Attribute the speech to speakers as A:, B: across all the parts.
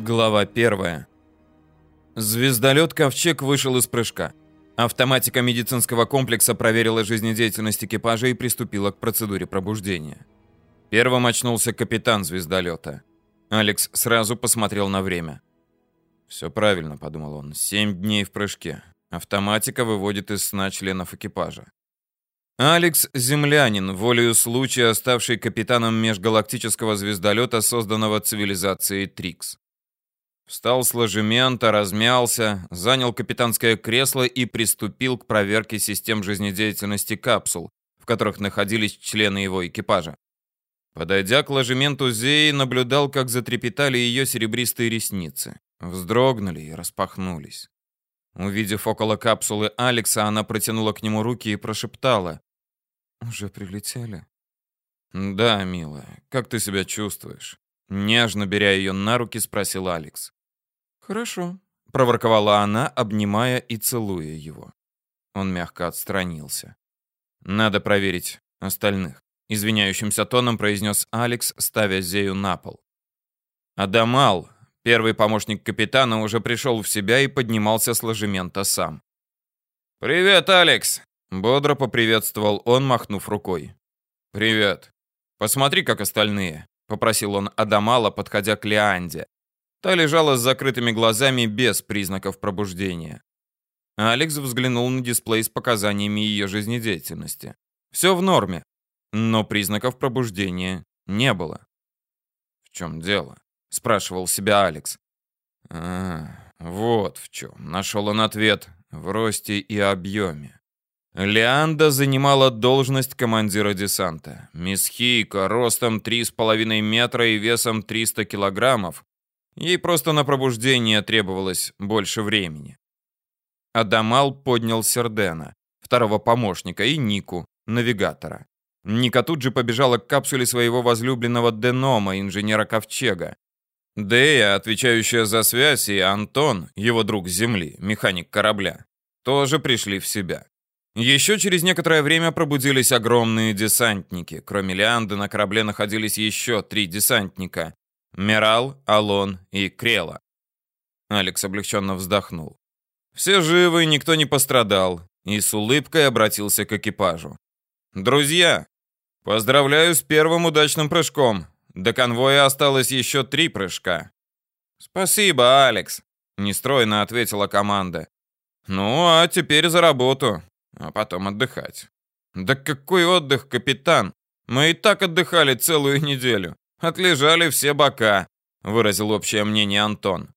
A: Глава 1. Звездолет «Ковчег» вышел из прыжка. Автоматика медицинского комплекса проверила жизнедеятельность экипажа и приступила к процедуре пробуждения. Первым очнулся капитан звездолета. Алекс сразу посмотрел на время. «Все правильно», — подумал он, — «семь дней в прыжке. Автоматика выводит из сна членов экипажа». Алекс – землянин, волею случая ставший капитаном межгалактического звездолета, созданного цивилизацией Трикс. Встал с ложемента, размялся, занял капитанское кресло и приступил к проверке систем жизнедеятельности капсул, в которых находились члены его экипажа. Подойдя к ложементу Зеи, наблюдал, как затрепетали ее серебристые ресницы. Вздрогнули и распахнулись. Увидев около капсулы Алекса, она протянула к нему руки и прошептала. «Уже прилетели?» «Да, милая. Как ты себя чувствуешь?» Нежно беря ее на руки, спросил Алекс. «Хорошо», — проворковала она, обнимая и целуя его. Он мягко отстранился. «Надо проверить остальных», — извиняющимся тоном произнес Алекс, ставя Зею на пол. Адамал, первый помощник капитана, уже пришел в себя и поднимался с ложемента сам. «Привет, Алекс!» — бодро поприветствовал он, махнув рукой. «Привет. Посмотри, как остальные», — попросил он Адамала, подходя к Леанде. Та лежала с закрытыми глазами без признаков пробуждения. Алекс взглянул на дисплей с показаниями ее жизнедеятельности. Все в норме, но признаков пробуждения не было. «В чем дело?» — спрашивал себя Алекс. «А, вот в чем». Нашел он ответ в росте и объеме. Леанда занимала должность командира десанта. Мисс Хейка ростом 3,5 метра и весом 300 килограммов Ей просто на пробуждение требовалось больше времени. Адамал поднял Сердена, второго помощника, и Нику, навигатора. Ника тут же побежала к капсуле своего возлюбленного Денома, инженера Ковчега. Дея, отвечающая за связь, и Антон, его друг с Земли, механик корабля, тоже пришли в себя. Еще через некоторое время пробудились огромные десантники. Кроме Лианды на корабле находились еще три десантника. Мирал, Алон и Крела. Алекс облегченно вздохнул. Все живы, никто не пострадал, и с улыбкой обратился к экипажу. «Друзья, поздравляю с первым удачным прыжком. До конвоя осталось еще три прыжка». «Спасибо, Алекс», — нестройно ответила команда. «Ну, а теперь за работу, а потом отдыхать». «Да какой отдых, капитан? Мы и так отдыхали целую неделю. Отлежали все бока, выразил общее мнение Антон.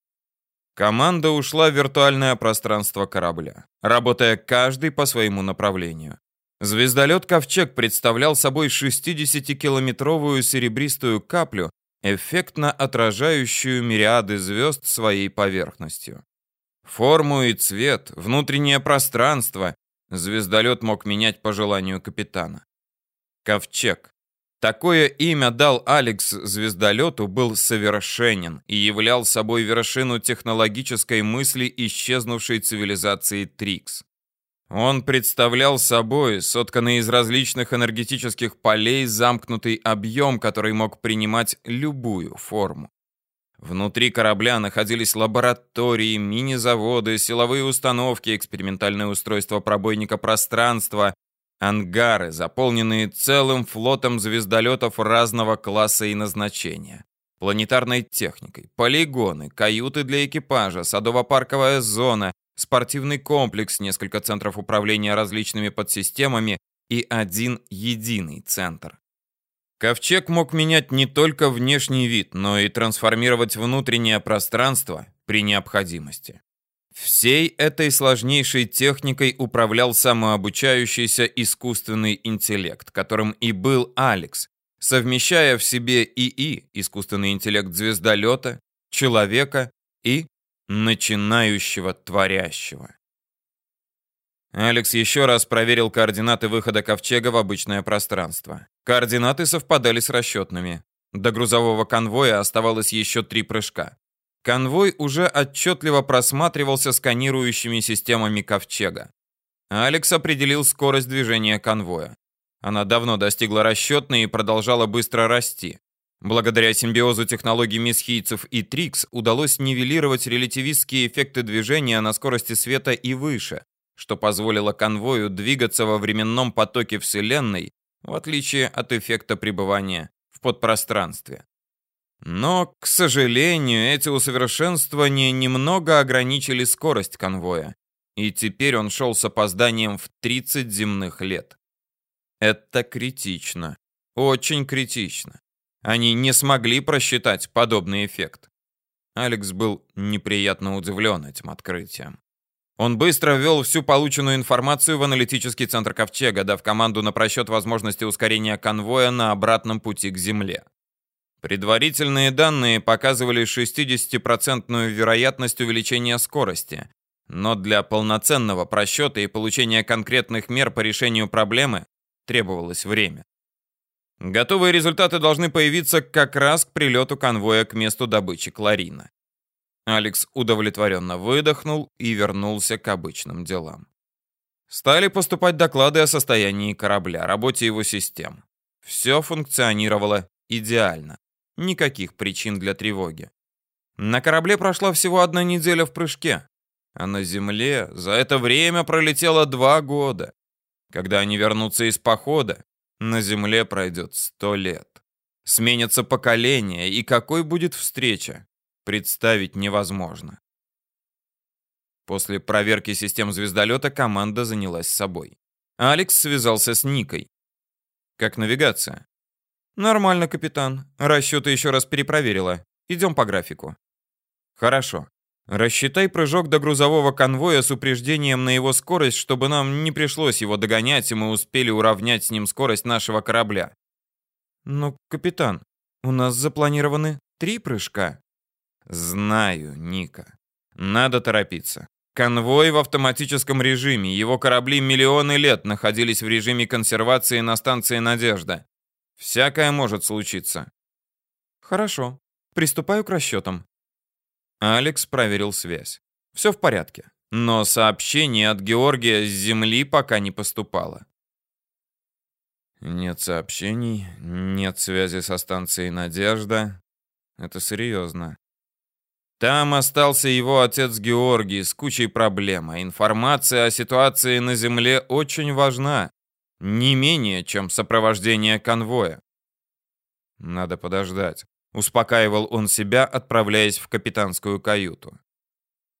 A: Команда ушла в виртуальное пространство корабля, работая каждый по своему направлению. Звездолет «Ковчег» представлял собой 60-километровую серебристую каплю, эффектно отражающую мириады звезд своей поверхностью. Форму и цвет, внутреннее пространство звездолет мог менять по желанию капитана. «Ковчег» Такое имя дал Алекс звездолету был совершенен и являл собой вершину технологической мысли исчезнувшей цивилизации Трикс. Он представлял собой сотканный из различных энергетических полей замкнутый объем, который мог принимать любую форму. Внутри корабля находились лаборатории, мини-заводы, силовые установки, экспериментальное устройство пробойника пространства, Ангары, заполненные целым флотом звездолетов разного класса и назначения. Планетарной техникой, полигоны, каюты для экипажа, садово-парковая зона, спортивный комплекс, несколько центров управления различными подсистемами и один единый центр. Ковчег мог менять не только внешний вид, но и трансформировать внутреннее пространство при необходимости. Всей этой сложнейшей техникой управлял самообучающийся искусственный интеллект, которым и был Алекс, совмещая в себе ИИ, искусственный интеллект звездолета, человека и начинающего творящего. Алекс еще раз проверил координаты выхода ковчега в обычное пространство. Координаты совпадали с расчетными. До грузового конвоя оставалось еще три прыжка. Конвой уже отчетливо просматривался сканирующими системами ковчега. Алекс определил скорость движения конвоя. Она давно достигла расчетной и продолжала быстро расти. Благодаря симбиозу технологий месхийцев и Трикс удалось нивелировать релятивистские эффекты движения на скорости света и выше, что позволило конвою двигаться во временном потоке Вселенной, в отличие от эффекта пребывания в подпространстве. Но, к сожалению, эти усовершенствования немного ограничили скорость конвоя, и теперь он шел с опозданием в 30 земных лет. Это критично. Очень критично. Они не смогли просчитать подобный эффект. Алекс был неприятно удивлен этим открытием. Он быстро ввел всю полученную информацию в аналитический центр Ковчега, дав команду на просчет возможности ускорения конвоя на обратном пути к Земле. Предварительные данные показывали 60% вероятность увеличения скорости, но для полноценного просчета и получения конкретных мер по решению проблемы требовалось время. Готовые результаты должны появиться как раз к прилету конвоя к месту добычи Кларина. Алекс удовлетворенно выдохнул и вернулся к обычным делам. Стали поступать доклады о состоянии корабля, работе его систем. Все функционировало идеально. Никаких причин для тревоги. На корабле прошла всего одна неделя в прыжке, а на Земле за это время пролетело два года. Когда они вернутся из похода, на Земле пройдет сто лет. Сменятся поколения, и какой будет встреча? представить невозможно. После проверки систем звездолета команда занялась собой. Алекс связался с Никой. «Как навигация?» «Нормально, капитан. Расчеты еще раз перепроверила. Идем по графику». «Хорошо. Рассчитай прыжок до грузового конвоя с упреждением на его скорость, чтобы нам не пришлось его догонять, и мы успели уравнять с ним скорость нашего корабля». «Но, капитан, у нас запланированы три прыжка». Знаю, Ника. Надо торопиться. Конвой в автоматическом режиме. Его корабли миллионы лет находились в режиме консервации на станции «Надежда». Всякое может случиться. Хорошо. Приступаю к расчетам. Алекс проверил связь. Все в порядке. Но сообщение от Георгия с Земли пока не поступало. Нет сообщений, нет связи со станцией «Надежда». Это серьезно. Там остался его отец Георгий с кучей проблем, а информация о ситуации на Земле очень важна, не менее, чем сопровождение конвоя. Надо подождать. Успокаивал он себя, отправляясь в капитанскую каюту.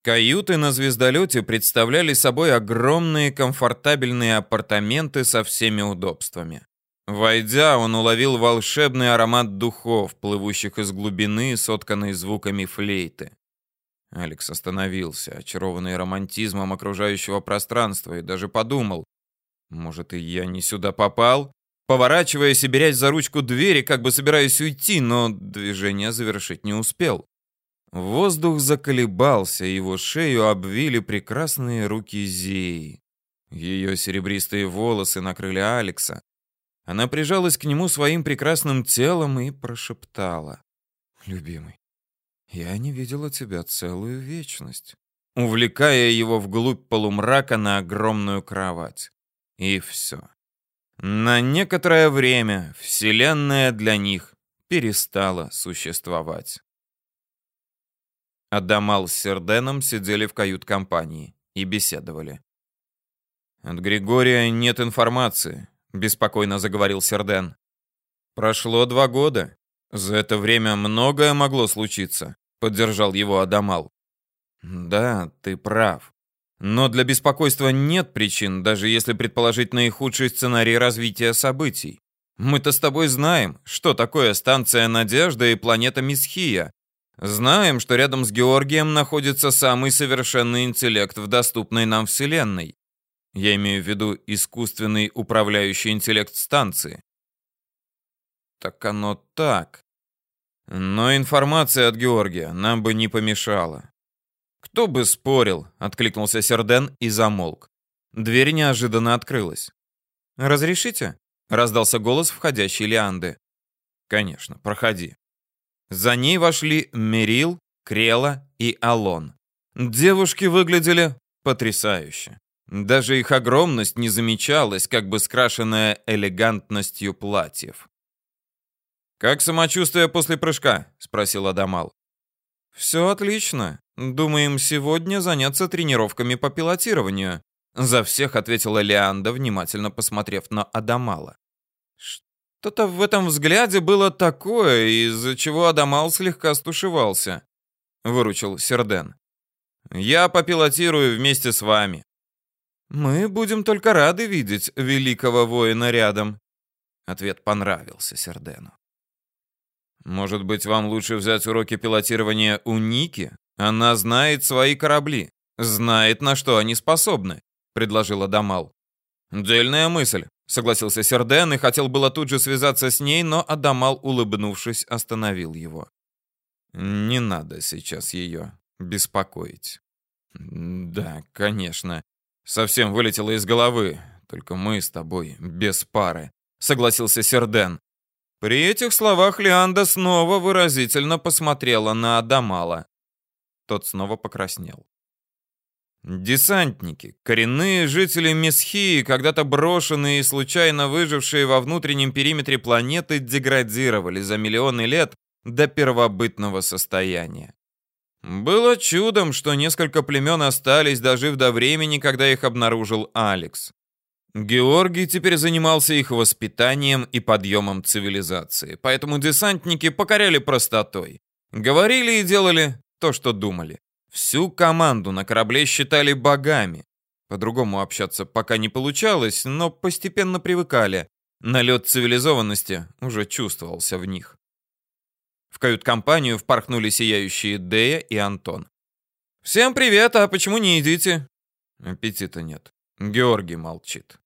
A: Каюты на звездолете представляли собой огромные комфортабельные апартаменты со всеми удобствами. Войдя, он уловил волшебный аромат духов, плывущих из глубины, сотканной звуками флейты. Алекс остановился, очарованный романтизмом окружающего пространства, и даже подумал, может, и я не сюда попал? Поворачиваясь и берясь за ручку двери, как бы собираясь уйти, но движение завершить не успел. Воздух заколебался, его шею обвили прекрасные руки Зеи. Ее серебристые волосы накрыли Алекса, она прижалась к нему своим прекрасным телом и прошептала. «Любимый, я не видела тебя целую вечность», увлекая его вглубь полумрака на огромную кровать. И все. На некоторое время Вселенная для них перестала существовать. Адамал с Серденом сидели в кают-компании и беседовали. От Григория нет информации беспокойно заговорил Серден. Прошло два года. За это время многое могло случиться, поддержал его Адамал. Да, ты прав. Но для беспокойства нет причин, даже если предположить наихудший сценарий развития событий. Мы-то с тобой знаем, что такое станция Надежда и планета Мисхия. Знаем, что рядом с Георгием находится самый совершенный интеллект в доступной нам Вселенной. Я имею в виду искусственный управляющий интеллект станции. Так оно так. Но информация от Георгия нам бы не помешала. Кто бы спорил, откликнулся Серден и замолк. Дверь неожиданно открылась. Разрешите? раздался голос входящей Лианды. Конечно, проходи. За ней вошли Мерил, Крела и Алон. Девушки выглядели потрясающе. Даже их огромность не замечалась, как бы скрашенная элегантностью платьев. «Как самочувствие после прыжка?» — спросил Адамал. «Все отлично. Думаем сегодня заняться тренировками по пилотированию», — за всех ответила Леанда, внимательно посмотрев на Адамала. Что-то в этом взгляде было такое, из-за чего Адамал слегка стушевался. Выручил Серден. «Я попилотирую вместе с вами». «Мы будем только рады видеть великого воина рядом». Ответ понравился Сердену. Может быть, вам лучше взять уроки пилотирования у Ники? Она знает свои корабли, знает, на что они способны, предложила Дамал. Дельная мысль, согласился Серден и хотел было тут же связаться с ней, но Адамал, улыбнувшись, остановил его. Не надо сейчас ее беспокоить. Да, конечно. Совсем вылетело из головы. Только мы с тобой без пары, согласился Серден. При этих словах Лианда снова выразительно посмотрела на Адамала. Тот снова покраснел. Десантники, коренные жители Месхии, когда-то брошенные и случайно выжившие во внутреннем периметре планеты, деградировали за миллионы лет до первобытного состояния. Было чудом, что несколько племен остались, дожив до времени, когда их обнаружил Алекс. Георгий теперь занимался их воспитанием и подъемом цивилизации, поэтому десантники покоряли простотой. Говорили и делали то, что думали. Всю команду на корабле считали богами. По-другому общаться пока не получалось, но постепенно привыкали. Налет цивилизованности уже чувствовался в них. В кают-компанию впорхнули сияющие Дея и Антон. «Всем привет, а почему не едите?» Аппетита нет. Георгий молчит.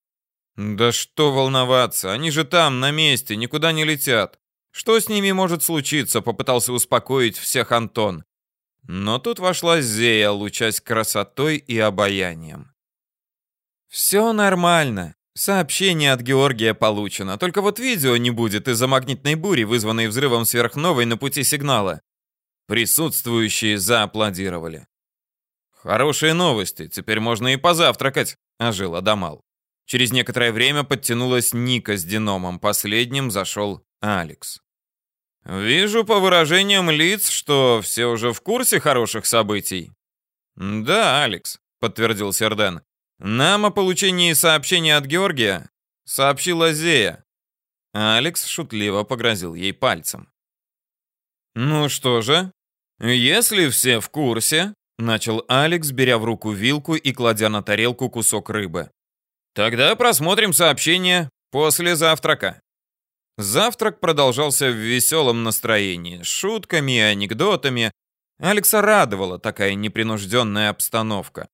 A: Да что волноваться, они же там, на месте, никуда не летят. Что с ними может случиться, попытался успокоить всех Антон. Но тут вошла Зея, лучась красотой и обаянием. «Все нормально. Сообщение от Георгия получено. Только вот видео не будет из-за магнитной бури, вызванной взрывом сверхновой на пути сигнала». Присутствующие зааплодировали. «Хорошие новости. Теперь можно и позавтракать», — ожил Адамал. Через некоторое время подтянулась Ника с Диномом. Последним зашел Алекс. «Вижу по выражениям лиц, что все уже в курсе хороших событий». «Да, Алекс», — подтвердил Серден. «Нам о получении сообщения от Георгия сообщила Зея». Алекс шутливо погрозил ей пальцем. «Ну что же, если все в курсе», — начал Алекс, беря в руку вилку и кладя на тарелку кусок рыбы. Тогда просмотрим сообщение после завтрака. Завтрак продолжался в веселом настроении, шутками и анекдотами. Алекса радовала такая непринужденная обстановка.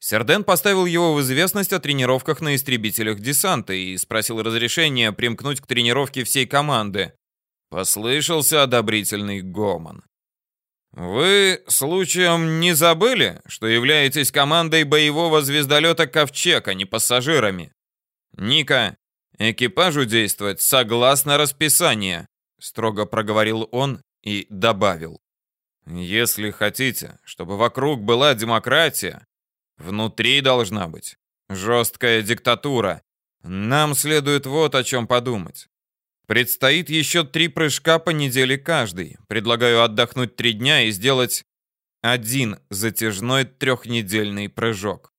A: Серден поставил его в известность о тренировках на истребителях десанта и спросил разрешения примкнуть к тренировке всей команды. Послышался одобрительный гомон. «Вы, случаем, не забыли, что являетесь командой боевого звездолета «Ковчег», а не пассажирами? Ника, экипажу действовать согласно расписанию», строго проговорил он и добавил. «Если хотите, чтобы вокруг была демократия, внутри должна быть жесткая диктатура. Нам следует вот о чем подумать. Предстоит еще три прыжка по неделе каждый. Предлагаю отдохнуть три дня и сделать один затяжной трехнедельный прыжок.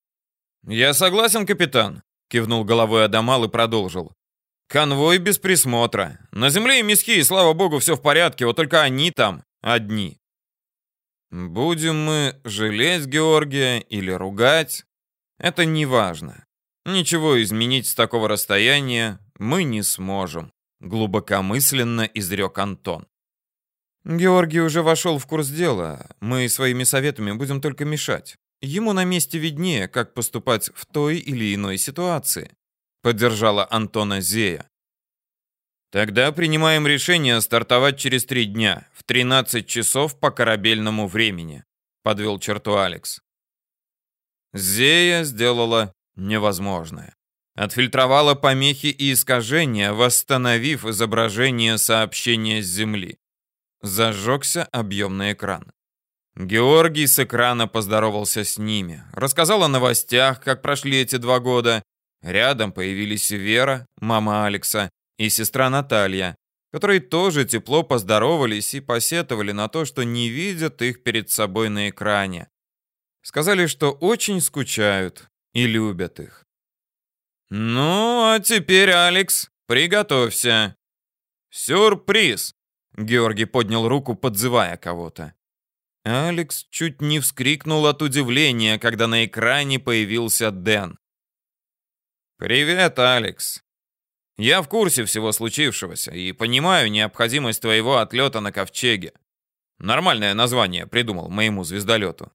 A: «Я согласен, капитан», — кивнул головой Адамал и продолжил. «Конвой без присмотра. На земле и миски, слава богу, все в порядке, вот только они там одни». Будем мы жалеть Георгия или ругать, это не важно. Ничего изменить с такого расстояния мы не сможем глубокомысленно изрек Антон. Георгий уже вошел в курс дела. Мы своими советами будем только мешать. Ему на месте виднее, как поступать в той или иной ситуации. Поддержала Антона Зея. Тогда принимаем решение стартовать через три дня, в 13 часов по корабельному времени, подвел черту Алекс. Зея сделала невозможное. Отфильтровала помехи и искажения, восстановив изображение сообщения с Земли. Зажегся объемный экран. Георгий с экрана поздоровался с ними, рассказал о новостях, как прошли эти два года. Рядом появились Вера, мама Алекса, и сестра Наталья. которые тоже тепло поздоровались и посетовали на то, что не видят их перед собой на экране. Сказали, что очень скучают и любят их. «Ну, а теперь, Алекс, приготовься. Сюрприз!» Георгий поднял руку, подзывая кого-то. Алекс чуть не вскрикнул от удивления, когда на экране появился Дэн. «Привет, Алекс. Я в курсе всего случившегося и понимаю необходимость твоего отлета на Ковчеге. Нормальное название придумал моему звездолету.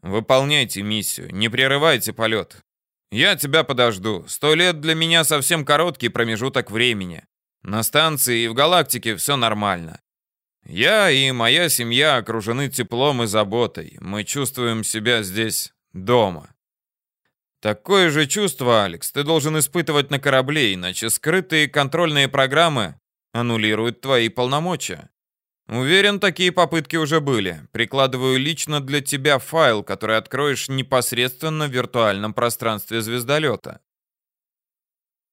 A: Выполняйте миссию, не прерывайте полет. Я тебя подожду. Сто лет для меня совсем короткий промежуток времени. На станции и в галактике все нормально. Я и моя семья окружены теплом и заботой. Мы чувствуем себя здесь дома. Такое же чувство, Алекс, ты должен испытывать на корабле, иначе скрытые контрольные программы аннулируют твои полномочия. Уверен, такие попытки уже были. Прикладываю лично для тебя файл, который откроешь непосредственно в виртуальном пространстве звездолета.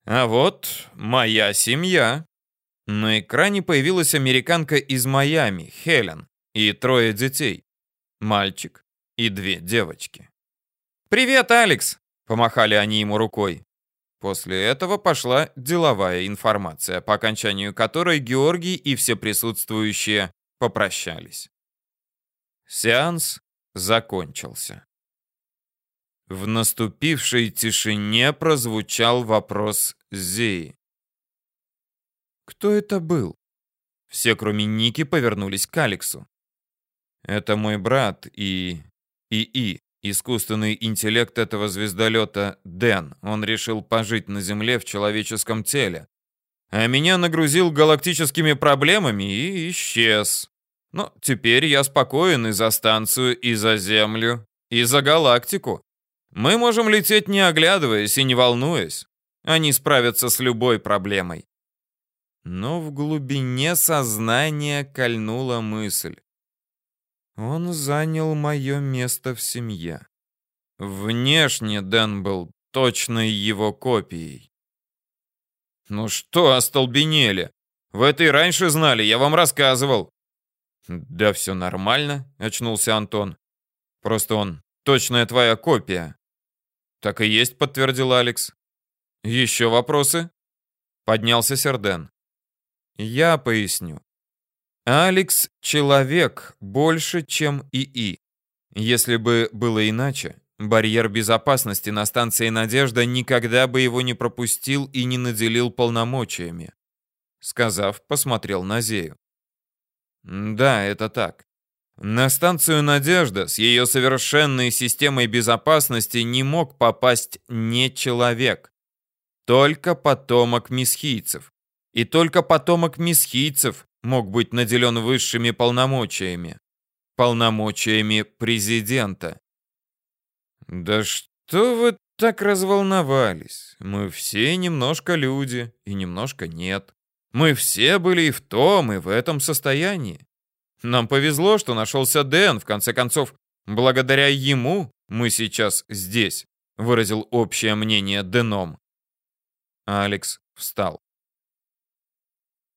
A: А вот моя семья. На экране появилась американка из Майами, Хелен, и трое детей. Мальчик и две девочки. «Привет, Алекс!» Помахали они ему рукой. После этого пошла деловая информация, по окончанию которой Георгий и все присутствующие попрощались. Сеанс закончился. В наступившей тишине прозвучал вопрос Зеи. «Кто это был?» Все, кроме Ники, повернулись к Алексу. «Это мой брат и... ИИ», Искусственный интеллект этого звездолета Дэн. Он решил пожить на Земле в человеческом теле. А меня нагрузил галактическими проблемами и исчез. Но теперь я спокоен и за станцию, и за Землю, и за галактику. Мы можем лететь не оглядываясь и не волнуясь. Они справятся с любой проблемой. Но в глубине сознания кольнула мысль. Он занял мое место в семье. Внешне Дэн был точной его копией. «Ну что, остолбенели? Вы это и раньше знали, я вам рассказывал». «Да все нормально», — очнулся Антон. «Просто он точная твоя копия». «Так и есть», — подтвердил Алекс. «Еще вопросы?» Поднялся Серден. «Я поясню. Алекс — человек больше, чем ИИ. Если бы было иначе, барьер безопасности на станции «Надежда» никогда бы его не пропустил и не наделил полномочиями. Сказав, посмотрел на Зею. Да, это так. На станцию «Надежда» с ее совершенной системой безопасности не мог попасть не человек. Только потомок месхийцев. И только потомок месхийцев мог быть наделен высшими полномочиями. Полномочиями президента. Да что вы так разволновались? Мы все немножко люди и немножко нет. Мы все были и в том, и в этом состоянии. Нам повезло, что нашелся Дэн, в конце концов, благодаря ему мы сейчас здесь, выразил общее мнение Деном. Алекс встал.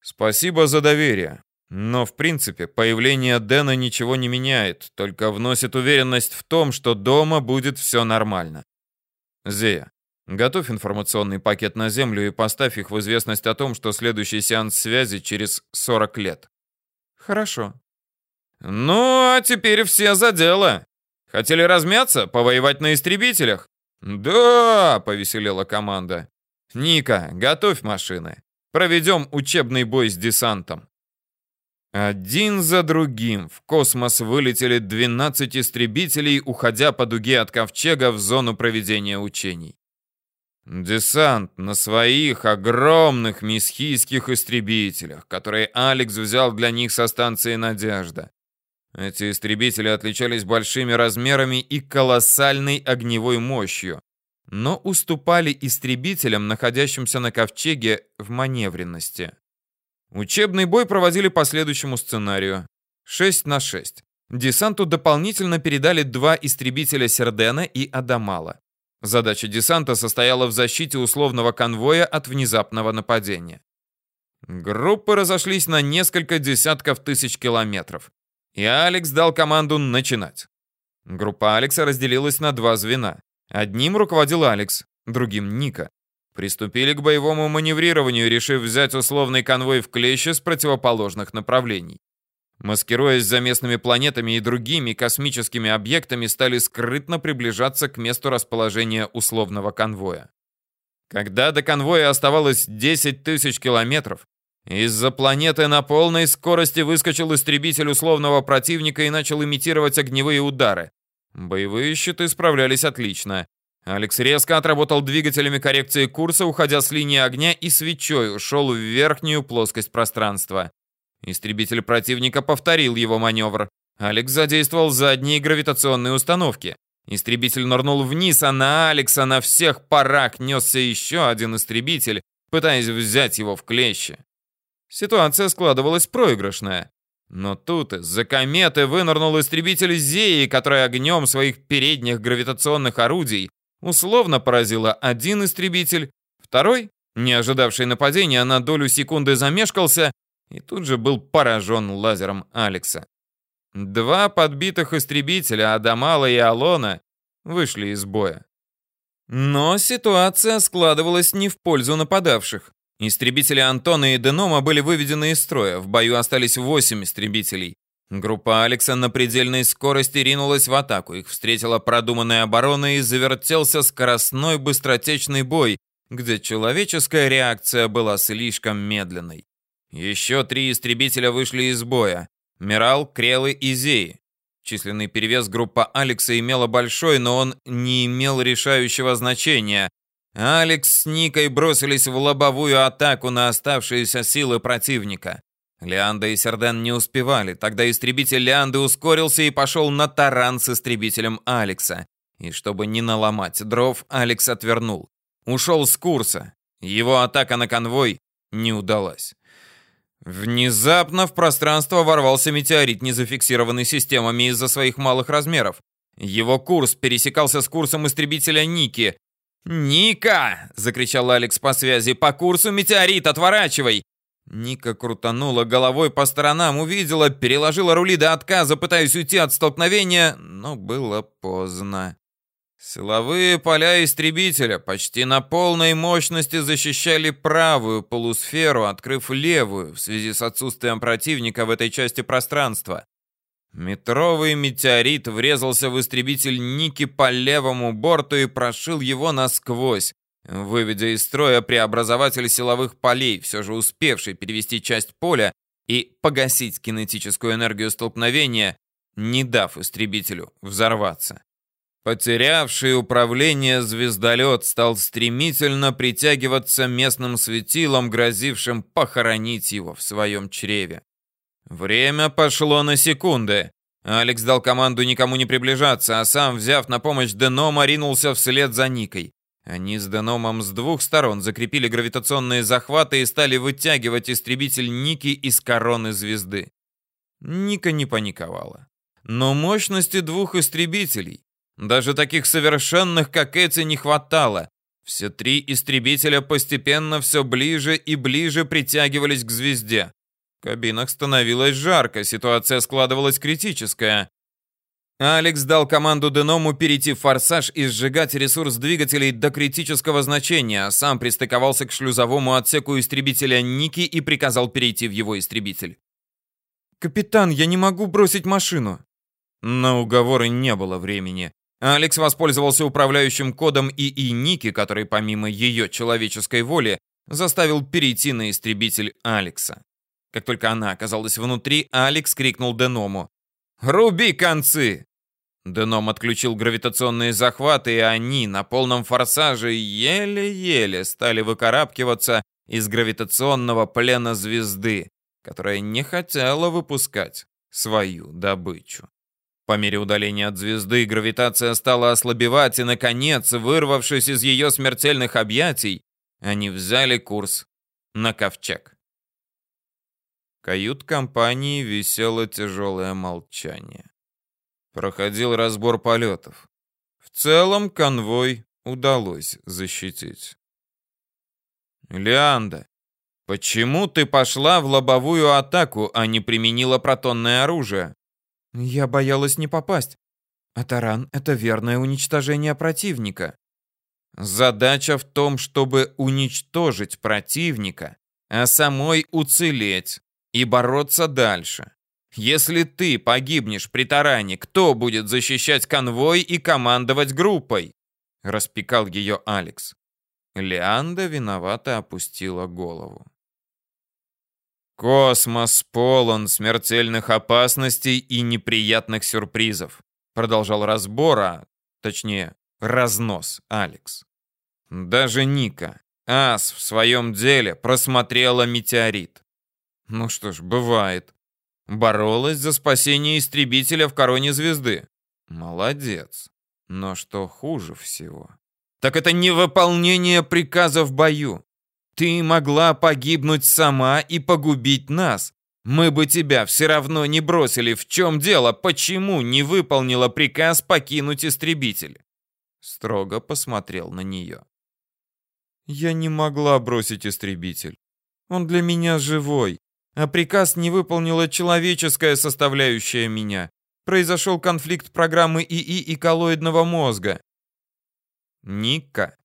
A: Спасибо за доверие. Но, в принципе, появление Дэна ничего не меняет, только вносит уверенность в том, что дома будет все нормально. Зея, готовь информационный пакет на Землю и поставь их в известность о том, что следующий сеанс связи через 40 лет. Хорошо. Ну, а теперь все за дело. Хотели размяться, повоевать на истребителях? Да, повеселела команда. Ника, готовь машины. Проведем учебный бой с десантом. Один за другим в космос вылетели 12 истребителей, уходя по дуге от ковчега в зону проведения учений. Десант на своих огромных месхийских истребителях, которые Алекс взял для них со станции «Надежда». Эти истребители отличались большими размерами и колоссальной огневой мощью, но уступали истребителям, находящимся на ковчеге, в маневренности. Учебный бой проводили по следующему сценарию. 6 на 6. Десанту дополнительно передали два истребителя Сердена и Адамала. Задача десанта состояла в защите условного конвоя от внезапного нападения. Группы разошлись на несколько десятков тысяч километров, и Алекс дал команду начинать. Группа Алекса разделилась на два звена. Одним руководил Алекс, другим Ника. Приступили к боевому маневрированию, решив взять условный конвой в клещи с противоположных направлений. Маскируясь за местными планетами и другими космическими объектами, стали скрытно приближаться к месту расположения условного конвоя. Когда до конвоя оставалось 10 тысяч километров, из-за планеты на полной скорости выскочил истребитель условного противника и начал имитировать огневые удары. Боевые щиты справлялись отлично. Алекс резко отработал двигателями коррекции курса, уходя с линии огня и свечой ушел в верхнюю плоскость пространства. Истребитель противника повторил его маневр. Алекс задействовал задние гравитационные установки. Истребитель нырнул вниз, а на Алекса на всех парах несся еще один истребитель, пытаясь взять его в клещи. Ситуация складывалась проигрышная. Но тут из-за кометы вынырнул истребитель Зеи, который огнем своих передних гравитационных орудий условно поразила один истребитель, второй, не ожидавший нападения, на долю секунды замешкался и тут же был поражен лазером Алекса. Два подбитых истребителя, Адамала и Алона, вышли из боя. Но ситуация складывалась не в пользу нападавших. Истребители Антона и Денома были выведены из строя. В бою остались 8 истребителей. Группа Алекса на предельной скорости ринулась в атаку. Их встретила продуманная оборона и завертелся скоростной быстротечный бой, где человеческая реакция была слишком медленной. Еще три истребителя вышли из боя. Мирал, Крелы и Зеи. Численный перевес группа Алекса имела большой, но он не имел решающего значения. Алекс с Никой бросились в лобовую атаку на оставшиеся силы противника. Леанда и Серден не успевали. Тогда истребитель Леанды ускорился и пошел на таран с истребителем Алекса. И чтобы не наломать дров, Алекс отвернул. Ушел с курса. Его атака на конвой не удалась. Внезапно в пространство ворвался метеорит, не зафиксированный системами из-за своих малых размеров. Его курс пересекался с курсом истребителя Ники, «Ника!» — закричал Алекс по связи. «По курсу метеорит, отворачивай!» Ника крутанула головой по сторонам, увидела, переложила рули до отказа, пытаясь уйти от столкновения, но было поздно. Силовые поля истребителя почти на полной мощности защищали правую полусферу, открыв левую в связи с отсутствием противника в этой части пространства. Метровый метеорит врезался в истребитель Ники по левому борту и прошил его насквозь, выведя из строя преобразователь силовых полей, все же успевший перевести часть поля и погасить кинетическую энергию столкновения, не дав истребителю взорваться. Потерявший управление звездолет стал стремительно притягиваться местным светилом, грозившим похоронить его в своем чреве. Время пошло на секунды. Алекс дал команду никому не приближаться, а сам, взяв на помощь Денома, ринулся вслед за Никой. Они с Деномом с двух сторон закрепили гравитационные захваты и стали вытягивать истребитель Ники из короны звезды. Ника не паниковала. Но мощности двух истребителей, даже таких совершенных, как эти, не хватало. Все три истребителя постепенно все ближе и ближе притягивались к звезде. Кабинах становилось жарко, ситуация складывалась критическая. Алекс дал команду Деному перейти в форсаж и сжигать ресурс двигателей до критического значения, а сам пристыковался к шлюзовому отсеку истребителя Ники и приказал перейти в его истребитель. «Капитан, я не могу бросить машину!» На уговоры не было времени. Алекс воспользовался управляющим кодом ИИ Ники, который помимо ее человеческой воли заставил перейти на истребитель Алекса. Как только она оказалась внутри, Алекс крикнул Деному. «Руби концы!» Деном отключил гравитационные захваты, и они на полном форсаже еле-еле стали выкарабкиваться из гравитационного плена звезды, которая не хотела выпускать свою добычу. По мере удаления от звезды гравитация стала ослабевать, и, наконец, вырвавшись из ее смертельных объятий, они взяли курс на ковчег кают-компании висело тяжелое молчание. Проходил разбор полетов. В целом конвой удалось защитить. «Леанда, Почему ты пошла в лобовую атаку, а не применила протонное оружие?
B: Я боялась не попасть. А таран — это верное уничтожение противника.
A: Задача в том, чтобы уничтожить противника, а самой уцелеть и бороться дальше. Если ты погибнешь при таране, кто будет защищать конвой и командовать группой? Распекал ее Алекс. Леанда виновато опустила голову. Космос полон смертельных опасностей и неприятных сюрпризов. Продолжал разбор, а точнее разнос Алекс. Даже Ника, ас в своем деле, просмотрела метеорит. Ну что ж, бывает. Боролась за спасение истребителя в короне звезды. Молодец. Но что хуже всего, так это невыполнение приказа в бою. Ты могла погибнуть сама и погубить нас. Мы бы тебя все равно не бросили. В чем дело? Почему не выполнила приказ покинуть истребитель? Строго посмотрел на нее.
B: Я не могла бросить истребитель. Он для меня живой. А приказ не выполнила человеческая составляющая меня. Произошел конфликт программы ИИ и коллоидного мозга.
A: Ника,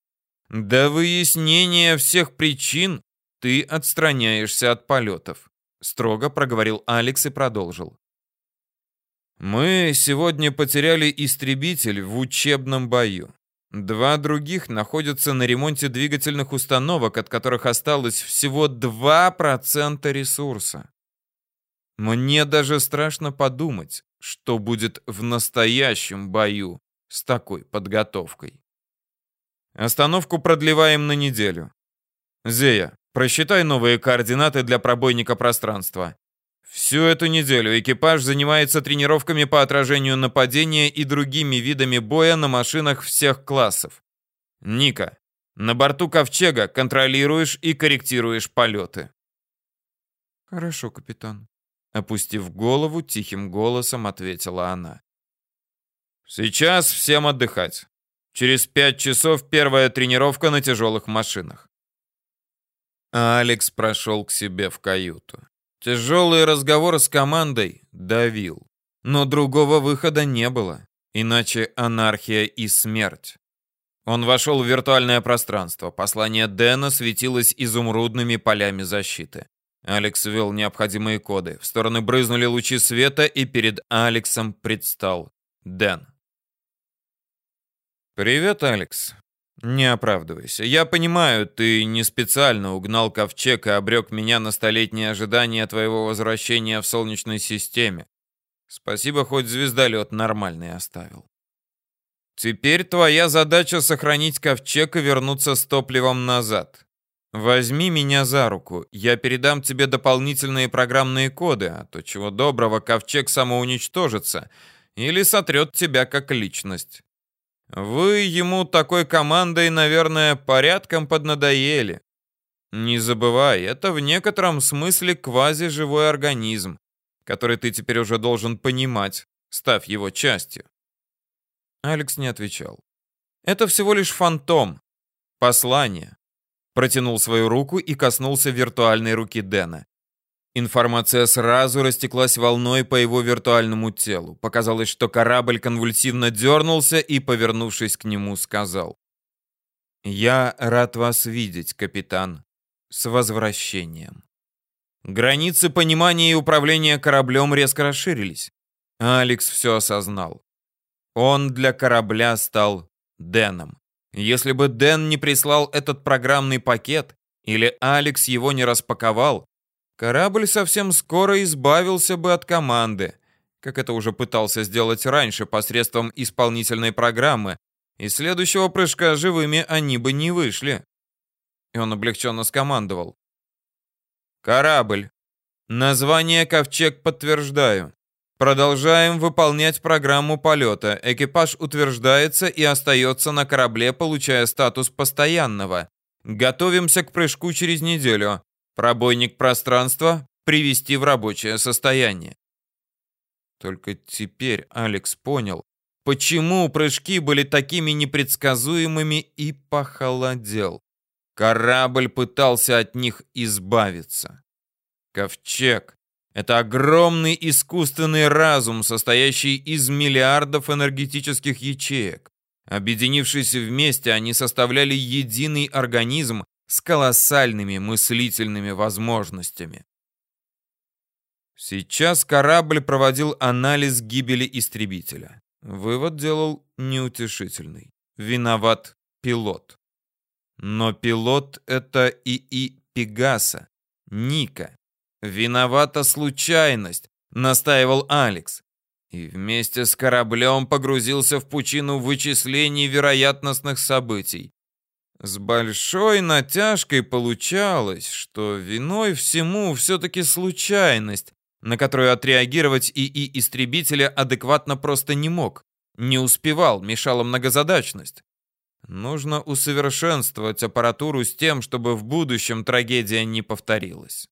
A: до выяснения всех причин ты отстраняешься от полетов, строго проговорил Алекс и продолжил. Мы сегодня потеряли истребитель в учебном бою. Два других находятся на ремонте двигательных установок, от которых осталось всего 2% ресурса. Мне даже страшно подумать, что будет в настоящем бою с такой подготовкой. Остановку продлеваем на неделю. Зея, просчитай новые координаты для пробойника пространства. Всю эту неделю экипаж занимается тренировками по отражению нападения и другими видами боя на машинах всех классов. Ника, на борту Ковчега контролируешь и корректируешь полеты.
B: Хорошо, капитан.
A: Опустив голову, тихим голосом ответила она. Сейчас всем отдыхать. Через пять часов первая тренировка на тяжелых машинах. Алекс прошел к себе в каюту. Тяжелый разговор с командой давил. Но другого выхода не было, иначе анархия и смерть. Он вошел в виртуальное пространство. Послание Дэна светилось изумрудными полями защиты. Алекс ввел необходимые коды. В стороны брызнули лучи света, и перед Алексом предстал Дэн. «Привет, Алекс. Не оправдывайся. Я понимаю, ты не специально угнал ковчег и обрек меня на столетние ожидания твоего возвращения в Солнечной системе. Спасибо, хоть звездолет нормальный оставил. Теперь твоя задача сохранить ковчег и вернуться с топливом назад. Возьми меня за руку, я передам тебе дополнительные программные коды, а то чего доброго ковчег самоуничтожится или сотрет тебя как личность. Вы ему такой командой, наверное, порядком поднадоели. Не забывай, это в некотором смысле квазиживой организм, который ты теперь уже должен понимать, став его частью. Алекс не отвечал. Это всего лишь фантом, послание. Протянул свою руку и коснулся виртуальной руки Дэна. Информация сразу растеклась волной по его виртуальному телу. Показалось, что корабль конвульсивно дернулся и, повернувшись к нему, сказал. «Я рад вас видеть, капитан. С возвращением». Границы понимания и управления кораблем резко расширились. Алекс все осознал. Он для корабля стал Дэном. Если бы Дэн не прислал этот программный пакет, или Алекс его не распаковал, корабль совсем скоро избавился бы от команды, как это уже пытался сделать раньше посредством исполнительной программы, и следующего прыжка живыми они бы не вышли. И он облегченно скомандовал. «Корабль. Название «Ковчег» подтверждаю. Продолжаем выполнять программу полета. Экипаж утверждается и остается на корабле, получая статус постоянного. Готовимся к прыжку через неделю. Пробойник пространства привести в рабочее состояние. Только теперь Алекс понял, почему прыжки были такими непредсказуемыми и похолодел. Корабль пытался от них избавиться. Ковчег — это огромный искусственный разум, состоящий из миллиардов энергетических ячеек. Объединившись вместе, они составляли единый организм с колоссальными мыслительными возможностями. Сейчас корабль проводил анализ гибели истребителя. Вывод делал неутешительный. Виноват пилот. Но пилот — это ИИ Пегаса, Ника. Виновата случайность, настаивал Алекс. И вместе с кораблем погрузился в пучину вычислений вероятностных событий. С большой натяжкой получалось, что виной всему все-таки случайность, на которую отреагировать ИИ истребителя адекватно просто не мог. Не успевал, мешала многозадачность. Нужно усовершенствовать аппаратуру с тем, чтобы в будущем трагедия не повторилась.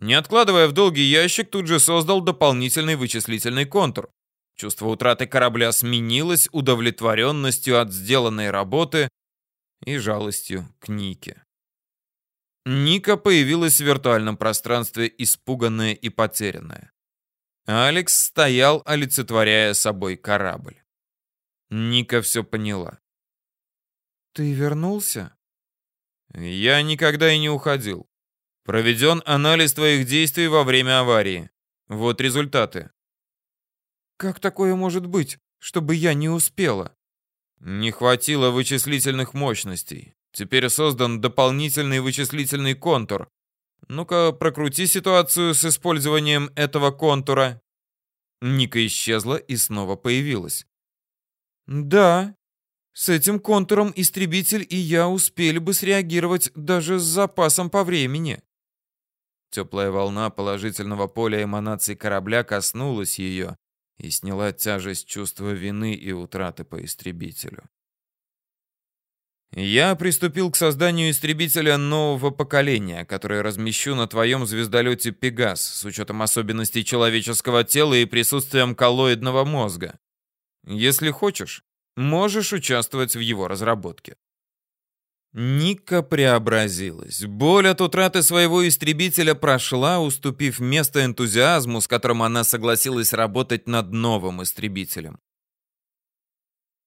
A: Не откладывая в долгий ящик, тут же создал дополнительный вычислительный контур. Чувство утраты корабля сменилось удовлетворенностью от сделанной работы и жалостью к Нике. Ника появилась в виртуальном пространстве, испуганная и потерянная. Алекс стоял, олицетворяя собой корабль. Ника все поняла.
B: «Ты вернулся?»
A: «Я никогда и не уходил. Проведен анализ твоих действий во время аварии. Вот результаты».
B: «Как такое может быть, чтобы я не успела?»
A: «Не хватило вычислительных мощностей. Теперь создан дополнительный вычислительный контур. Ну-ка, прокрути ситуацию с использованием этого контура. Ника исчезла и снова появилась.
B: Да, с этим контуром истребитель и я успели бы среагировать даже с запасом по времени.
A: Теплая волна положительного поля эманаций корабля коснулась ее и сняла тяжесть чувства вины и утраты по истребителю. Я приступил к созданию истребителя нового поколения, который размещу на твоем звездолете «Пегас» с учетом особенностей человеческого тела и присутствием коллоидного мозга. Если хочешь, можешь участвовать в его разработке. Ника преобразилась. Боль от утраты своего истребителя прошла, уступив место энтузиазму, с которым она согласилась работать над новым истребителем.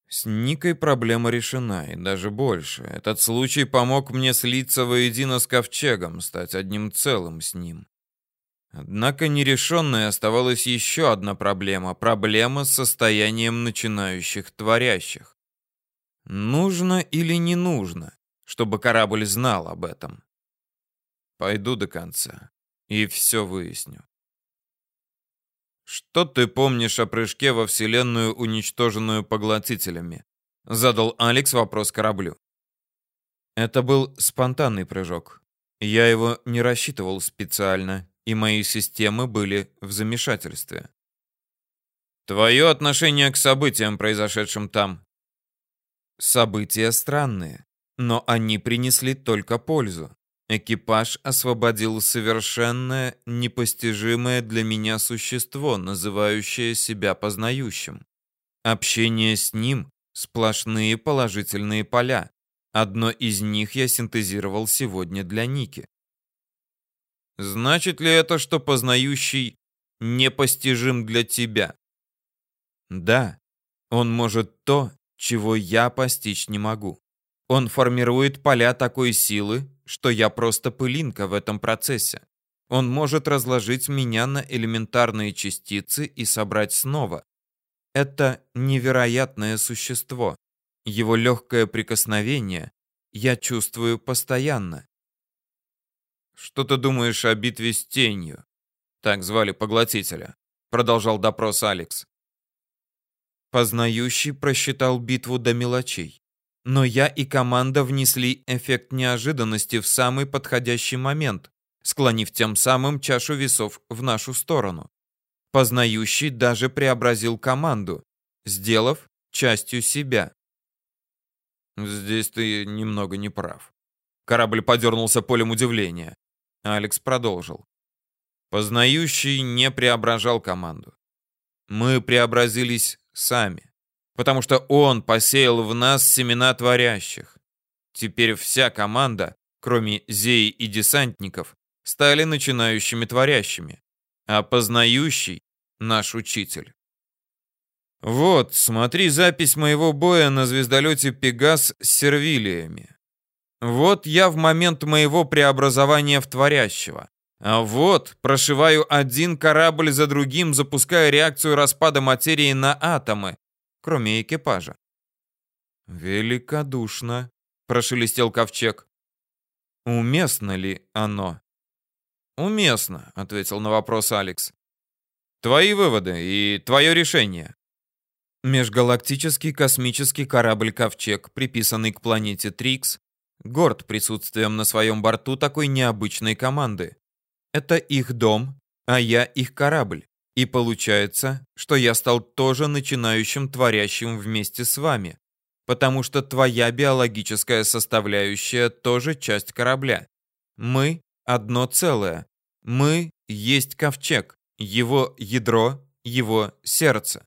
A: С Никой проблема решена, и даже больше. Этот случай помог мне слиться воедино с Ковчегом, стать одним целым с ним. Однако нерешенной оставалась еще одна проблема. Проблема с состоянием начинающих творящих. Нужно или не нужно, чтобы корабль знал об этом? Пойду до конца и все выясню. «Что ты помнишь о прыжке во Вселенную, уничтоженную поглотителями?» Задал Алекс вопрос кораблю. Это был спонтанный прыжок. Я его не рассчитывал специально, и мои системы были в замешательстве. Твое отношение к событиям, произошедшим там? События странные, но они принесли только пользу. Экипаж освободил совершенное, непостижимое для меня существо, называющее себя познающим. Общение с ним — сплошные положительные поля. Одно из них я синтезировал сегодня для Ники. Значит ли это, что познающий непостижим для тебя? Да, он может то, чего я постичь не могу. Он формирует поля такой силы, что я просто пылинка в этом процессе. Он может разложить меня на элементарные частицы и собрать снова. Это невероятное существо. Его легкое прикосновение я чувствую постоянно. Что ты думаешь о битве с тенью? Так звали поглотителя. Продолжал допрос Алекс. Познающий просчитал битву до мелочей. Но я и команда внесли эффект неожиданности в самый подходящий момент, склонив тем самым чашу весов в нашу сторону. Познающий даже преобразил команду, сделав частью себя. Здесь ты немного не прав. Корабль подернулся полем удивления. Алекс продолжил. Познающий не преображал команду. Мы преобразились сами потому что он посеял в нас семена творящих. Теперь вся команда кроме Зеи и десантников, стали начинающими творящими, а познающий — наш учитель. Вот, смотри запись моего боя на звездолете «Пегас» с сервилиями. Вот я в момент моего преобразования в творящего. А вот прошиваю один корабль за другим, запуская реакцию распада материи на атомы, кроме экипажа. «Великодушно», — прошелестел ковчег. «Уместно ли оно?» «Уместно», — ответил на вопрос Алекс. «Твои выводы и твое решение». Межгалактический космический корабль «Ковчег», приписанный к планете Трикс, горд присутствием на своем борту такой необычной команды. Это их дом, а я их корабль. И получается, что я стал тоже начинающим творящим вместе с вами, потому что твоя биологическая составляющая тоже часть корабля. Мы — одно целое. Мы есть ковчег, его ядро, его сердце.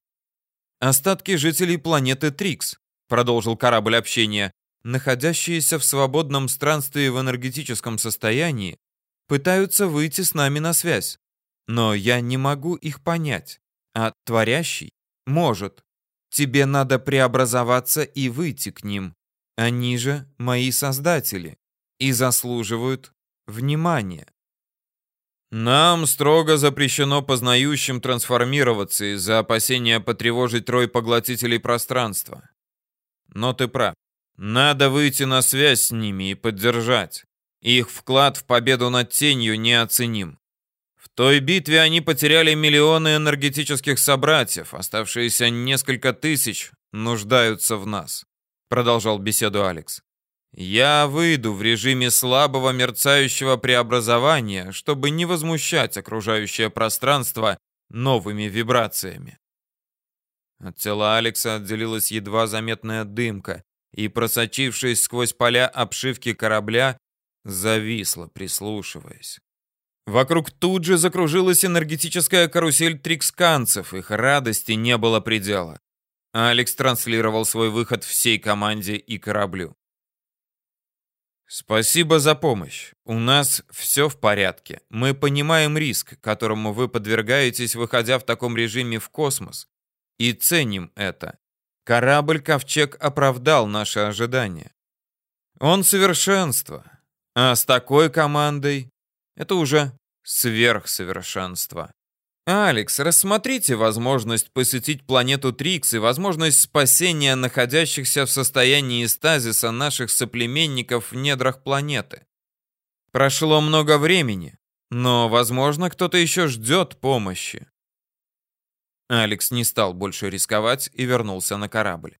A: Остатки жителей планеты Трикс, продолжил корабль общения, находящиеся в свободном странстве в энергетическом состоянии, пытаются выйти с нами на связь. Но я не могу их понять, а творящий может. Тебе надо преобразоваться и выйти к ним. Они же мои создатели и заслуживают внимания. Нам строго запрещено познающим трансформироваться из-за опасения потревожить рой поглотителей пространства. Но ты прав. Надо выйти на связь с ними и поддержать. Их вклад в победу над тенью неоценим. Той битве они потеряли миллионы энергетических собратьев, оставшиеся несколько тысяч нуждаются в нас, продолжал беседу Алекс. Я выйду в режиме слабого мерцающего преобразования, чтобы не возмущать окружающее пространство новыми вибрациями. От тела Алекса отделилась едва заметная дымка, и, просочившись сквозь поля обшивки корабля, зависла, прислушиваясь. Вокруг тут же закружилась энергетическая карусель триксканцев, их радости не было предела. Алекс транслировал свой выход всей команде и кораблю. Спасибо за помощь. У нас все в порядке. Мы понимаем риск, которому вы подвергаетесь, выходя в таком режиме в космос, и ценим это. Корабль «Ковчег» оправдал наши ожидания. Он совершенство, а с такой командой это уже сверхсовершенство. Алекс, рассмотрите возможность посетить планету Трикс и возможность спасения находящихся в состоянии стазиса наших соплеменников в недрах планеты. Прошло много времени, но, возможно, кто-то еще ждет помощи. Алекс не стал больше рисковать и вернулся на корабль.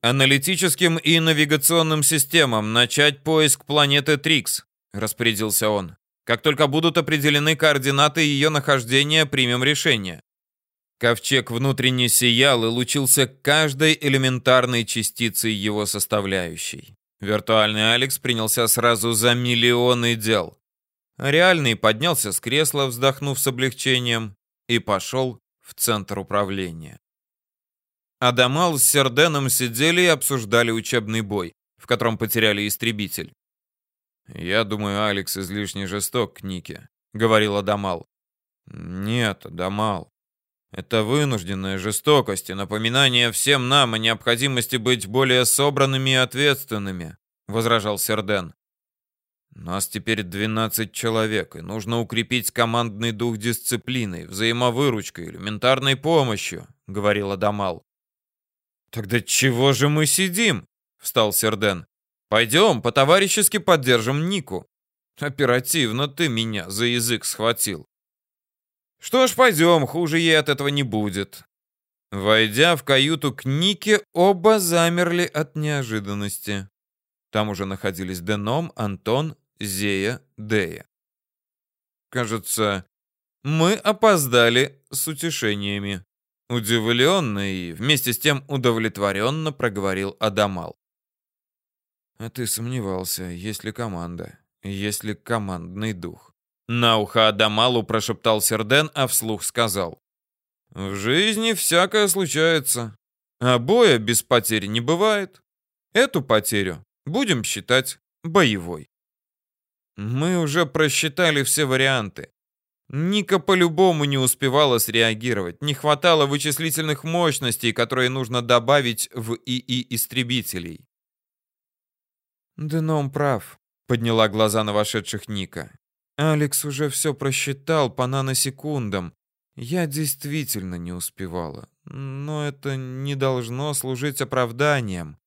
A: Аналитическим и навигационным системам начать поиск планеты Трикс, распорядился он. Как только будут определены координаты ее нахождения, примем решение. Ковчег внутренне сиял и лучился каждой элементарной частицей его составляющей. Виртуальный Алекс принялся сразу за миллионы дел. Реальный поднялся с кресла, вздохнув с облегчением, и пошел в центр управления. Адамал с Серденом сидели и обсуждали учебный бой, в котором потеряли истребитель. «Я думаю, Алекс излишне жесток к Нике», — говорил Адамал. «Нет, Адамал. Это вынужденная жестокость и напоминание всем нам о необходимости быть более собранными и ответственными», — возражал Серден. «Нас теперь 12 человек, и нужно укрепить командный дух дисциплиной, взаимовыручкой, элементарной помощью», — говорил Адамал. «Тогда чего же мы сидим?» — встал Серден. Пойдем, по-товарищески поддержим Нику. Оперативно ты меня за язык схватил. Что ж, пойдем, хуже ей от этого не будет. Войдя в каюту к Нике, оба замерли от неожиданности. Там уже находились Деном, Антон, Зея, Дея. Кажется, мы опоздали с утешениями. Удивленно и вместе с тем удовлетворенно проговорил Адамал. А ты сомневался, есть ли команда, есть ли командный дух. На ухо Адамалу прошептал Серден, а вслух сказал. В жизни всякое случается. А боя без потерь не бывает. Эту потерю будем считать боевой. Мы уже просчитали все варианты. Ника по-любому не успевала среагировать. Не хватало вычислительных мощностей, которые нужно добавить в ИИ истребителей.
B: Деном прав, подняла глаза на вошедших Ника. Алекс уже все просчитал по наносекундам. Я действительно не успевала, но это не должно служить оправданием.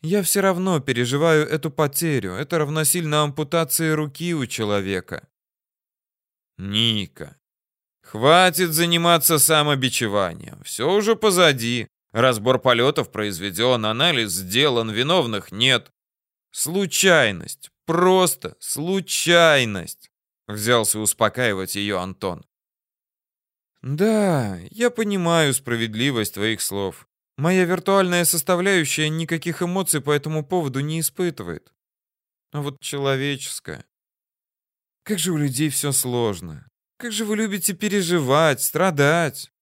B: Я все равно переживаю эту потерю. Это равносильно ампутации руки у человека.
A: Ника, хватит заниматься самобичеванием. Все уже позади. Разбор полетов произведен, анализ сделан, виновных нет. Случайность, просто случайность. Взялся успокаивать ее Антон.
B: Да, я понимаю справедливость твоих слов. Моя виртуальная составляющая никаких эмоций по этому поводу не испытывает. А вот человеческая. Как же у людей все сложно. Как же вы любите переживать, страдать.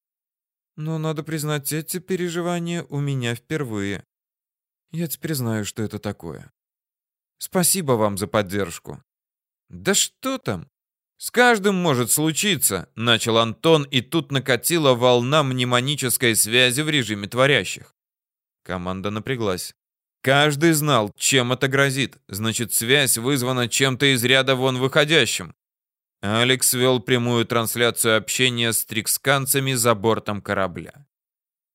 B: Но надо признать, эти переживания у меня впервые. Я теперь знаю, что это такое. Спасибо вам за поддержку.
A: Да что там? С каждым может случиться, начал Антон, и тут накатила волна мнемонической связи в режиме творящих. Команда напряглась. Каждый знал, чем это грозит. Значит, связь вызвана чем-то из ряда вон выходящим. Алекс вел прямую трансляцию общения с триксканцами за бортом корабля.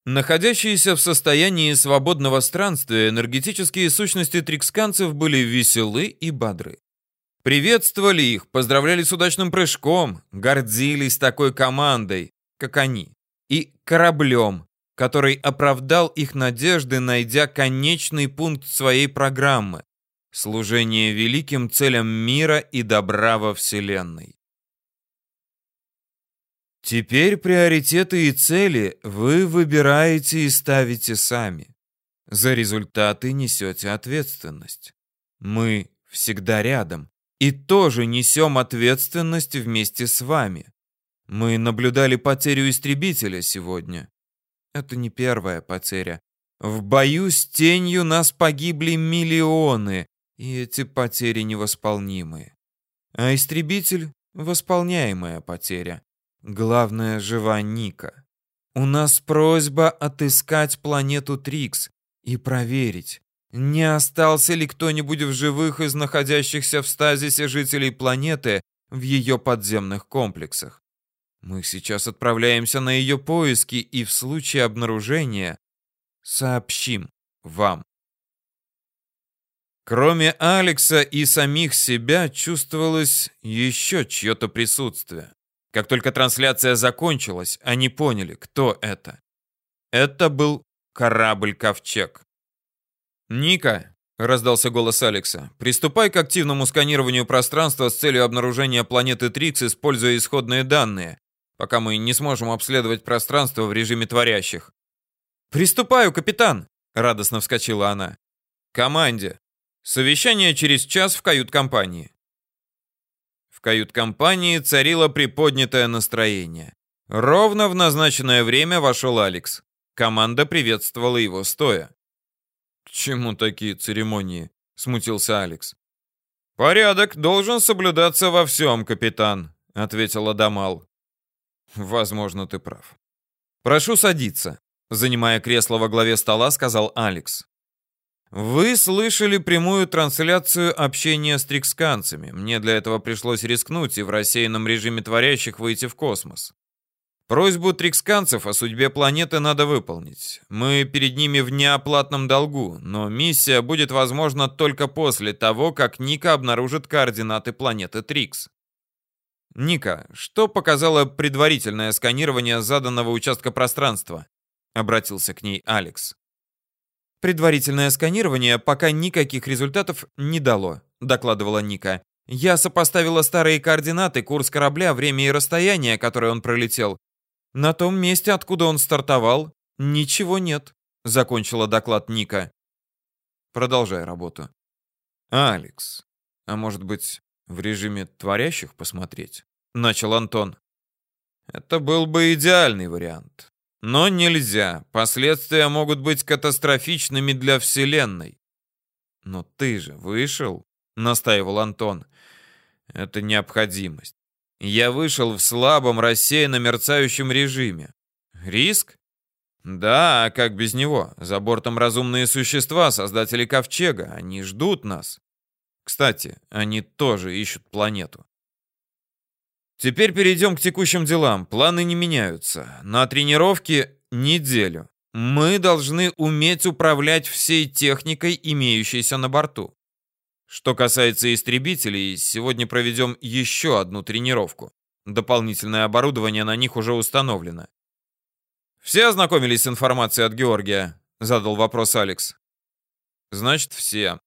A: Находящиеся в состоянии свободного странствия энергетические сущности триксканцев были веселы и бодры. Приветствовали их, поздравляли с удачным прыжком, гордились такой командой, как они, и кораблем, который оправдал их надежды, найдя конечный пункт своей программы — служение великим целям мира и добра во Вселенной. Теперь приоритеты и цели вы выбираете и ставите сами. За результаты несете ответственность. Мы всегда рядом, и тоже несем ответственность вместе с вами. Мы наблюдали потерю истребителя сегодня. Это не первая потеря. В бою с тенью нас погибли миллионы, и эти потери невосполнимые. А истребитель — восполняемая потеря. Главное, жива Ника. У нас просьба отыскать планету Трикс и проверить, не остался ли кто-нибудь в живых из находящихся в стазисе жителей планеты в ее подземных комплексах? Мы сейчас отправляемся на ее поиски и в случае обнаружения сообщим вам. Кроме Алекса и самих себя чувствовалось еще чье-то присутствие. Как только трансляция закончилась, они поняли, кто это. Это был корабль «Ковчег». «Ника», — раздался голос Алекса, — «приступай к активному сканированию пространства с целью обнаружения планеты Трикс, используя исходные данные, пока мы не сможем обследовать пространство в режиме творящих». «Приступаю, капитан!» — радостно вскочила она. «Команде. Совещание через час в кают-компании». Кают-компании царило приподнятое настроение. Ровно в назначенное время вошел Алекс. Команда приветствовала его стоя.
B: «К чему такие церемонии?» — смутился Алекс.
A: «Порядок должен соблюдаться во всем, капитан», — ответил Адамал.
B: «Возможно, ты прав».
A: «Прошу садиться», — занимая кресло во главе стола, сказал Алекс. «Вы слышали прямую трансляцию общения с триксканцами. Мне для этого пришлось рискнуть и в рассеянном режиме творящих выйти в космос. Просьбу триксканцев о судьбе планеты надо выполнить. Мы перед ними в неоплатном долгу, но миссия будет возможна только после того, как Ника обнаружит координаты планеты Трикс. Ника, что показало предварительное сканирование заданного участка пространства? Обратился к ней Алекс. Предварительное сканирование пока никаких результатов не дало, докладывала Ника. Я сопоставила старые координаты, курс корабля, время и расстояние, которое он пролетел, на том месте, откуда он стартовал, ничего нет, закончила доклад Ника. Продолжай работу. Алекс, а может быть, в режиме творящих посмотреть? Начал Антон. Это был бы идеальный вариант. Но нельзя. Последствия могут быть катастрофичными для Вселенной. Но ты же вышел, настаивал Антон. Это необходимость. Я вышел в слабом, рассеянно мерцающем режиме. Риск? Да, а как без него? За бортом разумные существа, создатели Ковчега. Они ждут нас. Кстати, они тоже ищут планету. Теперь перейдем к текущим делам. Планы не меняются. На тренировке неделю. Мы должны уметь управлять всей техникой, имеющейся на борту. Что касается истребителей, сегодня проведем еще одну тренировку. Дополнительное оборудование на них уже установлено. «Все ознакомились с информацией от Георгия?» — задал вопрос Алекс. «Значит, все.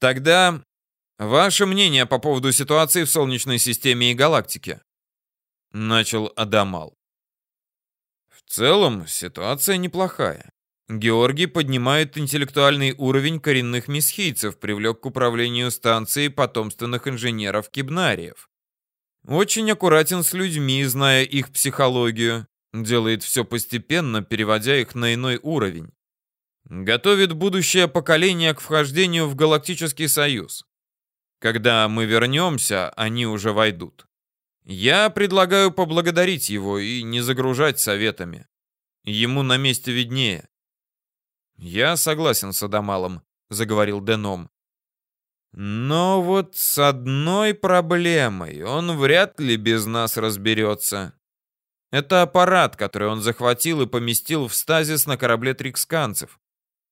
A: Тогда ваше мнение по поводу ситуации в Солнечной системе и галактике?» Начал Адамал. В целом, ситуация неплохая. Георгий поднимает интеллектуальный уровень коренных месхийцев, привлек к управлению станцией потомственных инженеров-кибнариев. Очень аккуратен с людьми, зная их психологию. Делает все постепенно, переводя их на иной уровень. Готовит будущее поколение к вхождению в Галактический Союз. Когда мы вернемся, они уже войдут. Я предлагаю поблагодарить его и не загружать советами. Ему на месте виднее. Я согласен с Адамалом, заговорил Деном. Но вот с одной проблемой он вряд ли без нас разберется. Это аппарат, который он захватил и поместил в стазис на корабле триксканцев.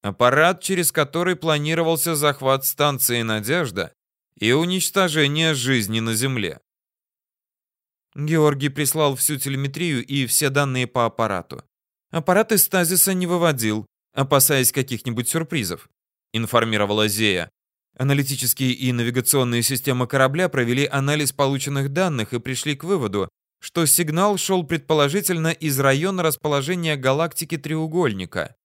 A: Аппарат, через который планировался захват станции «Надежда» и уничтожение жизни на Земле. Георгий прислал всю телеметрию и все данные по аппарату. Аппарат из стазиса не выводил, опасаясь каких-нибудь сюрпризов, информировала Зея. Аналитические и навигационные системы корабля провели анализ полученных данных и пришли к выводу, что сигнал шел предположительно из района расположения галактики треугольника.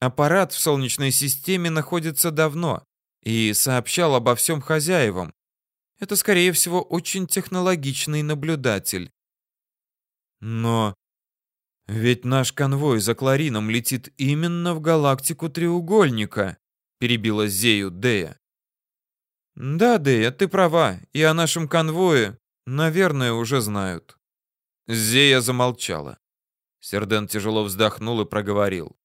A: Аппарат в Солнечной системе находится давно и сообщал обо всем хозяевам. Это, скорее всего, очень технологичный наблюдатель. Но ведь наш конвой за Кларином летит именно в галактику треугольника, перебила Зею Дея. Да, Дея, ты права, и о нашем конвое, наверное, уже знают. Зея замолчала. Серден тяжело вздохнул и проговорил.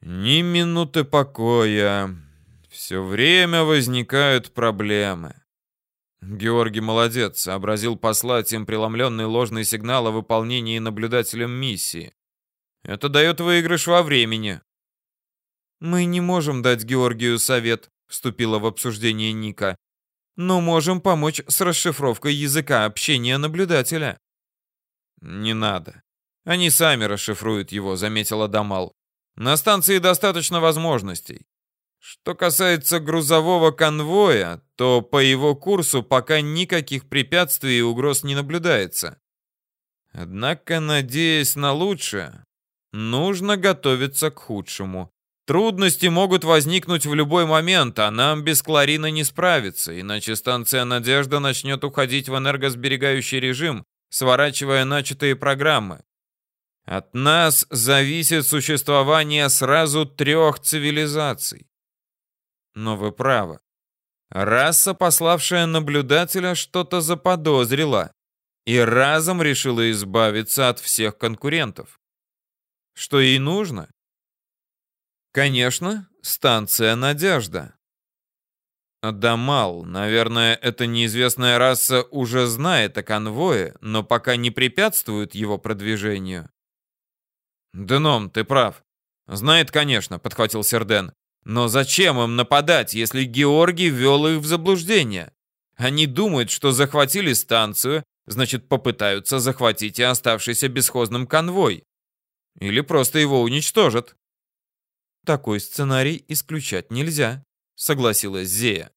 A: «Ни минуты покоя. Все время возникают проблемы. Георгий молодец, сообразил послать им преломленный ложный сигнал о выполнении наблюдателем миссии. Это дает выигрыш во времени. Мы не можем дать Георгию совет, вступила в обсуждение Ника. Но можем помочь с расшифровкой языка общения наблюдателя. «Не надо. Они сами расшифруют его», — заметила Дамал. «На станции достаточно возможностей. Что касается грузового конвоя, то по его курсу пока никаких препятствий и угроз не наблюдается. Однако, надеясь на лучшее, нужно готовиться к худшему. Трудности могут возникнуть в любой момент, а нам без Кларина не справиться, иначе станция «Надежда» начнет уходить в энергосберегающий режим, сворачивая начатые программы. От нас зависит существование сразу трех цивилизаций. Но вы правы. Раса, пославшая наблюдателя, что-то заподозрила и разом решила избавиться от всех конкурентов. Что ей нужно? Конечно, станция «Надежда». Адамал, наверное, эта неизвестная раса уже знает о конвое, но пока не препятствует его продвижению. Деном, ты прав. Знает, конечно, подхватил Серден. Но зачем им нападать, если Георгий ввел их в заблуждение? Они думают, что захватили станцию, значит попытаются захватить и оставшийся бесхозным конвой. Или просто его уничтожат. Такой сценарий исключать нельзя согласилась Зея.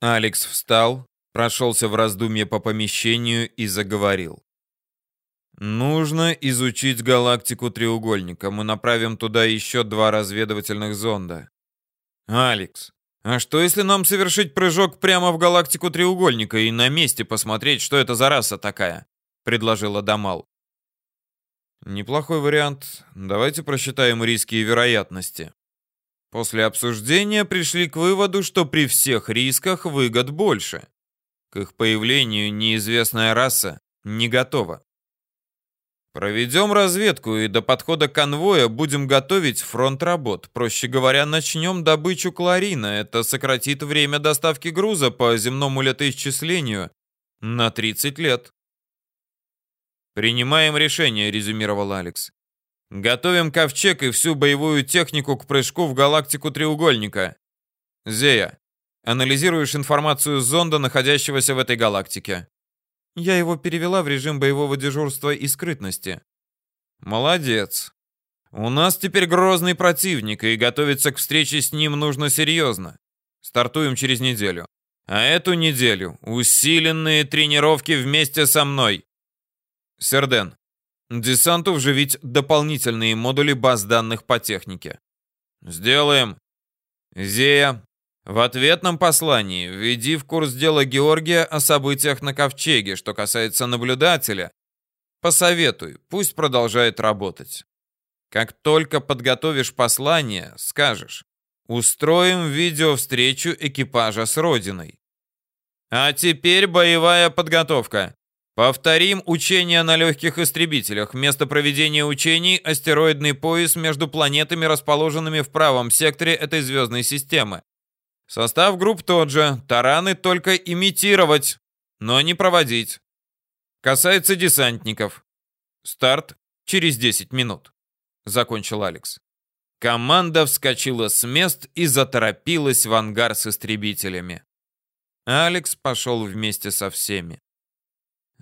A: Алекс встал, прошелся в раздумье по помещению и заговорил. Нужно изучить галактику треугольника. Мы направим туда еще два разведывательных зонда. Алекс, а что если нам совершить прыжок прямо в галактику треугольника и на месте посмотреть, что это за раса такая? предложила Дамал. Неплохой вариант. Давайте просчитаем риски и вероятности. После обсуждения пришли к выводу, что при всех рисках выгод больше. К их появлению неизвестная раса не готова. Проведем разведку и до подхода конвоя будем готовить фронт работ. Проще говоря, начнем добычу кларина. Это сократит время доставки груза по земному летоисчислению на 30 лет. Принимаем решение, резюмировал Алекс. Готовим ковчег и всю боевую технику к прыжку в галактику треугольника. Зея, анализируешь информацию зонда, находящегося в этой галактике.
B: Я его перевела в режим боевого дежурства и скрытности.
A: Молодец. У нас теперь грозный противник, и готовиться к встрече с ним нужно серьезно. Стартуем через неделю. А эту неделю усиленные тренировки вместе со мной. Серден, десанту вживить дополнительные модули баз данных по технике. Сделаем. Зея, в ответном послании введи в курс дела Георгия о событиях на Ковчеге, что касается наблюдателя. Посоветуй, пусть продолжает работать. Как только подготовишь послание, скажешь. Устроим видеовстречу экипажа с Родиной. А теперь боевая подготовка. Повторим учения на легких истребителях. Место проведения учений – астероидный пояс между планетами, расположенными в правом секторе этой звездной системы. Состав групп тот же, тараны только имитировать, но не проводить. Касается десантников. Старт через 10 минут. Закончил Алекс. Команда вскочила с мест и заторопилась в ангар с истребителями. Алекс пошел вместе со всеми.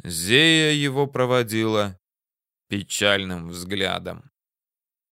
A: Зея его проводила печальным взглядом.